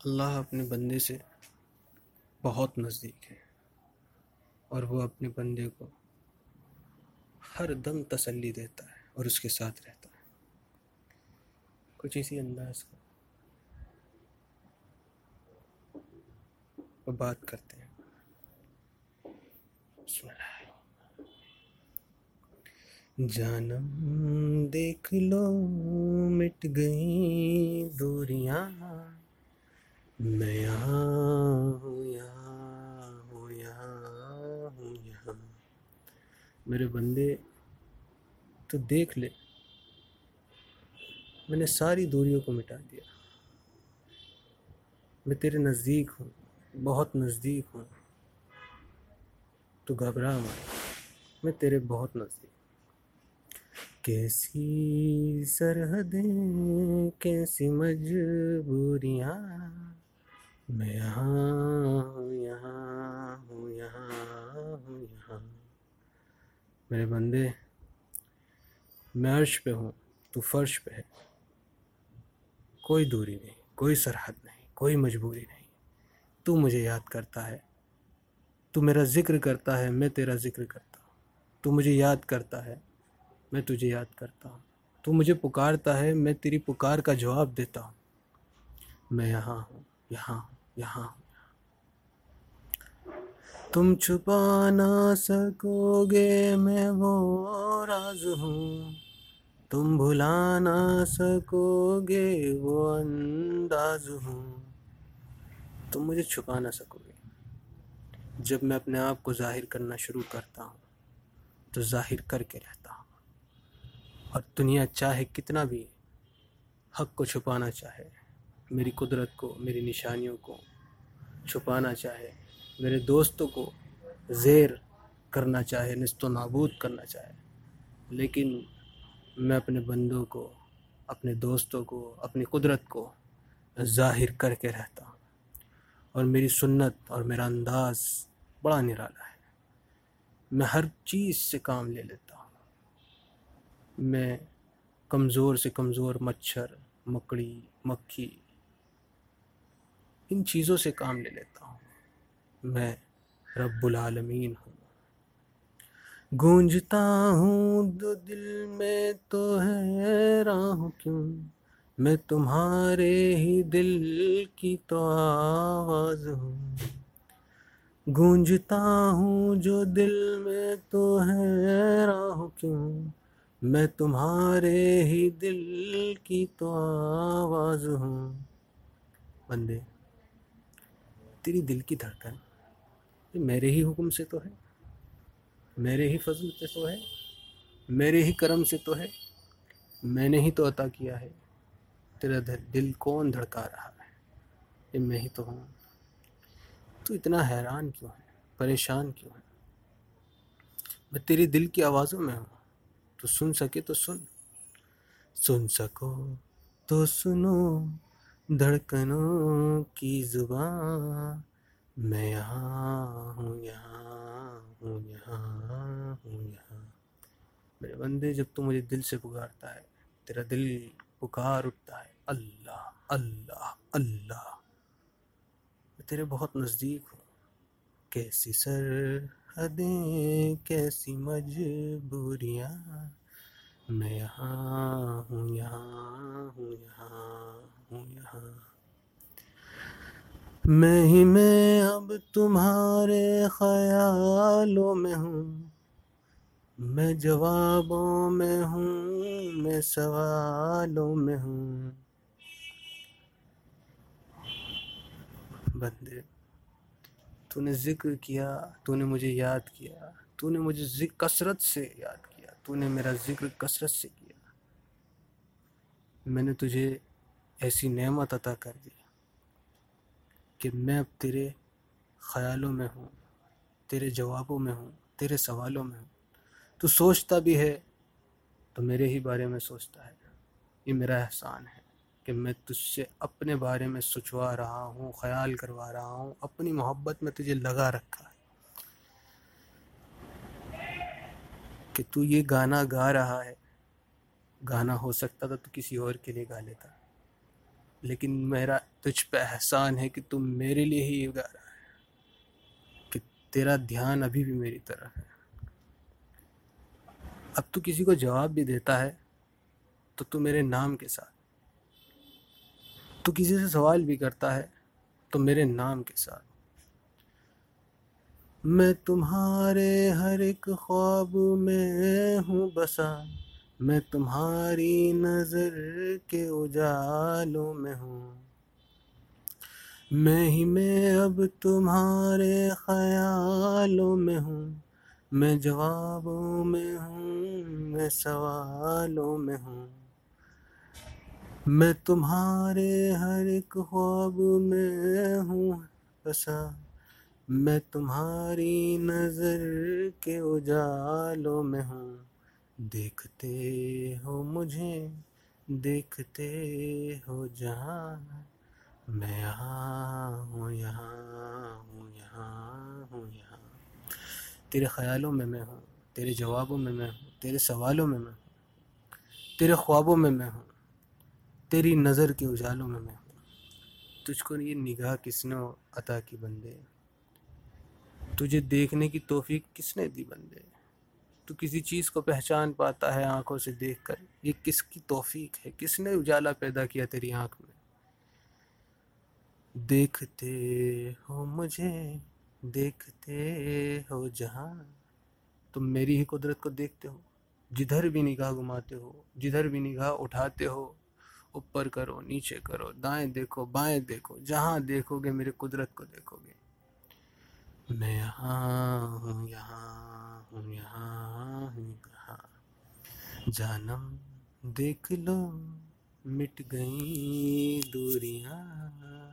अल्लाह अपने बंदे से बहुत नज़दीक है और वो अपने बंदे को हर दम तसल्ली देता है और उसके साथ रहता है। कुछ इसी अंदाज का वो बात करते हैं। जानम देख लो, मिट गई दूरियाँ। मैं यहाँ यहाँ हूँ यहाँ हूँ यहाँ मेरे बंदे तो देख ले। मैंने सारी दूरियों को मिटा दिया। मैं तेरे नज़दीक हूँ, बहुत नज़दीक हूँ। तो घबरा मत। मैं तेरे बहुत नज़दीक कैसी सरहदें, कैसी मजबूरियाँ। मैं यहाँ यहाँ हूँ यहाँ हूँ, यहाँ। मेरे बंदे, मैं अर्श पे हूँ, तू फर्श पे है। कोई दूरी नहीं, कोई सरहद नहीं, कोई मजबूरी नहीं। तू मुझे याद करता है, तू मेरा ज़िक्र करता है, मैं तेरा ज़िक्र करता हूँ। तू मुझे याद करता है मैं तुझे याद करता हूँ। तू मुझे पुकारता है, मैं तेरी पुकार का जवाब देता हूँ। मैं यहाँ हूँ, यहाँ यहाँ तुम छुपा ना सकोगे, मैं वो राज हूँ। तुम भुला ना सकोगे, वो अंदाज हूँ। तुम मुझे छुपा ना सकोगे। जब मैं अपने आप को ज़ाहिर करना शुरू करता हूँ तो ज़ाहिर करके रहता हूँ। और दुनिया चाहे कितना भी हक को छुपाना चाहे, मेरी कुदरत को, मेरी निशानियों को छुपाना चाहे, मेरे दोस्तों को ज़ेर करना चाहे नस्तो नाबूद करना चाहे, लेकिन मैं अपने बंदों को, अपने दोस्तों को, अपनी कुदरत को ज़ाहिर करके रहता हूँ। और मेरी सुन्नत और मेरा अंदाज़ बड़ा निराला है। मैं हर चीज़ से काम ले लेता हूँ। मैं कमज़ोर से कमज़ोर मच्छर, मकड़ी, मक्खी, इन चीज़ों से काम ले लेता हूँ। मैं रब्बुल आलमीन हूँ। गूंजता हूँ, दो दिल में तो हैरान क्यों? मैं तुम्हारे ही दिल की तो आवाज़ हूँ। गूंजता हूँ, जो दिल में तो हैरान क्यों? मैं तुम्हारे ही दिल की तो आवाज़ हूँ। बंदे, तेरी दिल की धड़कन मेरे ही हुक्म से तो है, मेरे ही फजल से तो है, मेरे ही करम से तो है, मैंने ही तो अता किया है, तेरा दिल कौन धड़का रहा है? ये मैं ही तो हूँ। तू इतना हैरान क्यों है? परेशान क्यों है? मैं तेरी दिल की आवाज़ों में हूँ। तो सुन सके तो सुन। सुन सको तो सुनो, धड़कनों की ज़ुबान। मैं यहाँ हूँ यहाँ हूँ यहाँ हूँ, यहाँ। मेरे बंदे, जब तू मुझे दिल से पुकारता है, तेरा दिल पुकार उठता है। अल्लाह अल्लाह अल्लाह। मैं तेरे बहुत नज़दीक हूँ। कैसी सर हदें कैसी मजबूरियाँ। मैं यहाँ हूँ यहाँ हूँ यहाँ हूँ, यहाँ। मैं ही मैं अब तुम्हारे ख्यालों में हूँ। मैं जवाबों में हूँ, मैं सवालों में हूँ। बंदे तूने ज़िक्र किया, तूने मुझे याद किया, तूने मुझे कसरत से याद किया, तूने मेरा ज़िक्र कसरत से किया। मैंने तुझे ऐसी नेमत अता कर दी कि मैं अब तेरे ख्यालों में हूँ, तेरे जवाबों में हूँ, तेरे सवालों में हूँ। तू सोचता भी है तो मेरे ही बारे में सोचता है। ये मेरा एहसान है। कि मैं तुझसे अपने बारे में सोचवा रहा हूँ, ख्याल करवा रहा हूँ, अपनी मोहब्बत में तुझे लगा रखा है। कि तू ये गाना गा रहा है, गाना हो सकता था तो किसी और के लिए गा लेता, लेकिन मेरा तुझ पे एहसान है कि तुम मेरे लिए ही ये गा रहा है, कि तेरा ध्यान अभी भी मेरी तरफ़ है। अब तू किसी को जवाब भी देता है तो तू मेरे नाम के साथ तू किसी से सवाल भी करता है तो मेरे नाम के साथ। मैं तुम्हारे हर एक ख्वाब में हूँ बसा। मैं तुम्हारी नज़र के उजालों में हूँ। मैं ही मैं अब तुम्हारे ख्यालों में हूँ। मैं जवाबों में हूँ, मैं सवालों में हूँ। मैं तुम्हारे हर एक ख्वाब में हूँ बसा मैं तुम्हारी नज़र के उजालों में हूँ। देखते हो मुझे, देखते हो जहाँ। मैं यहाँ हूँ यहाँ हूँ यहाँ हूँ, यहाँ। तेरे ख्यालों में मैं हूँ, तेरे जवाबों में मैं हूँ, तेरे सवालों में मैं हूँ, तेरे ख्वाबों में मैं हूँ। तेरी नज़र के उजालों में मैं तुझको ये निगाह किसने अता की बंदे? तुझे देखने की तोफीक किसने दी बंदे? तो किसी चीज़ को पहचान पाता है आँखों से देखकर। ये किसकी तौफीक है? किसने उजाला पैदा किया तेरी आँख में? देखते हो मुझे, देखते हो जहाँ। तुम मेरी ही कुदरत को देखते हो। जिधर भी निगाह घुमाते हो, जिधर भी निगाह उठाते हो ऊपर करो, नीचे करो, दाएँ देखो, बाएँ देखो, जहाँ देखोगे मेरे कुदरत को देखोगे। मैं यहाँ हूँ यहाँ हूँ यहाँ हूँ यहाँ जानम देख लो, मिट गई दूरियाँ।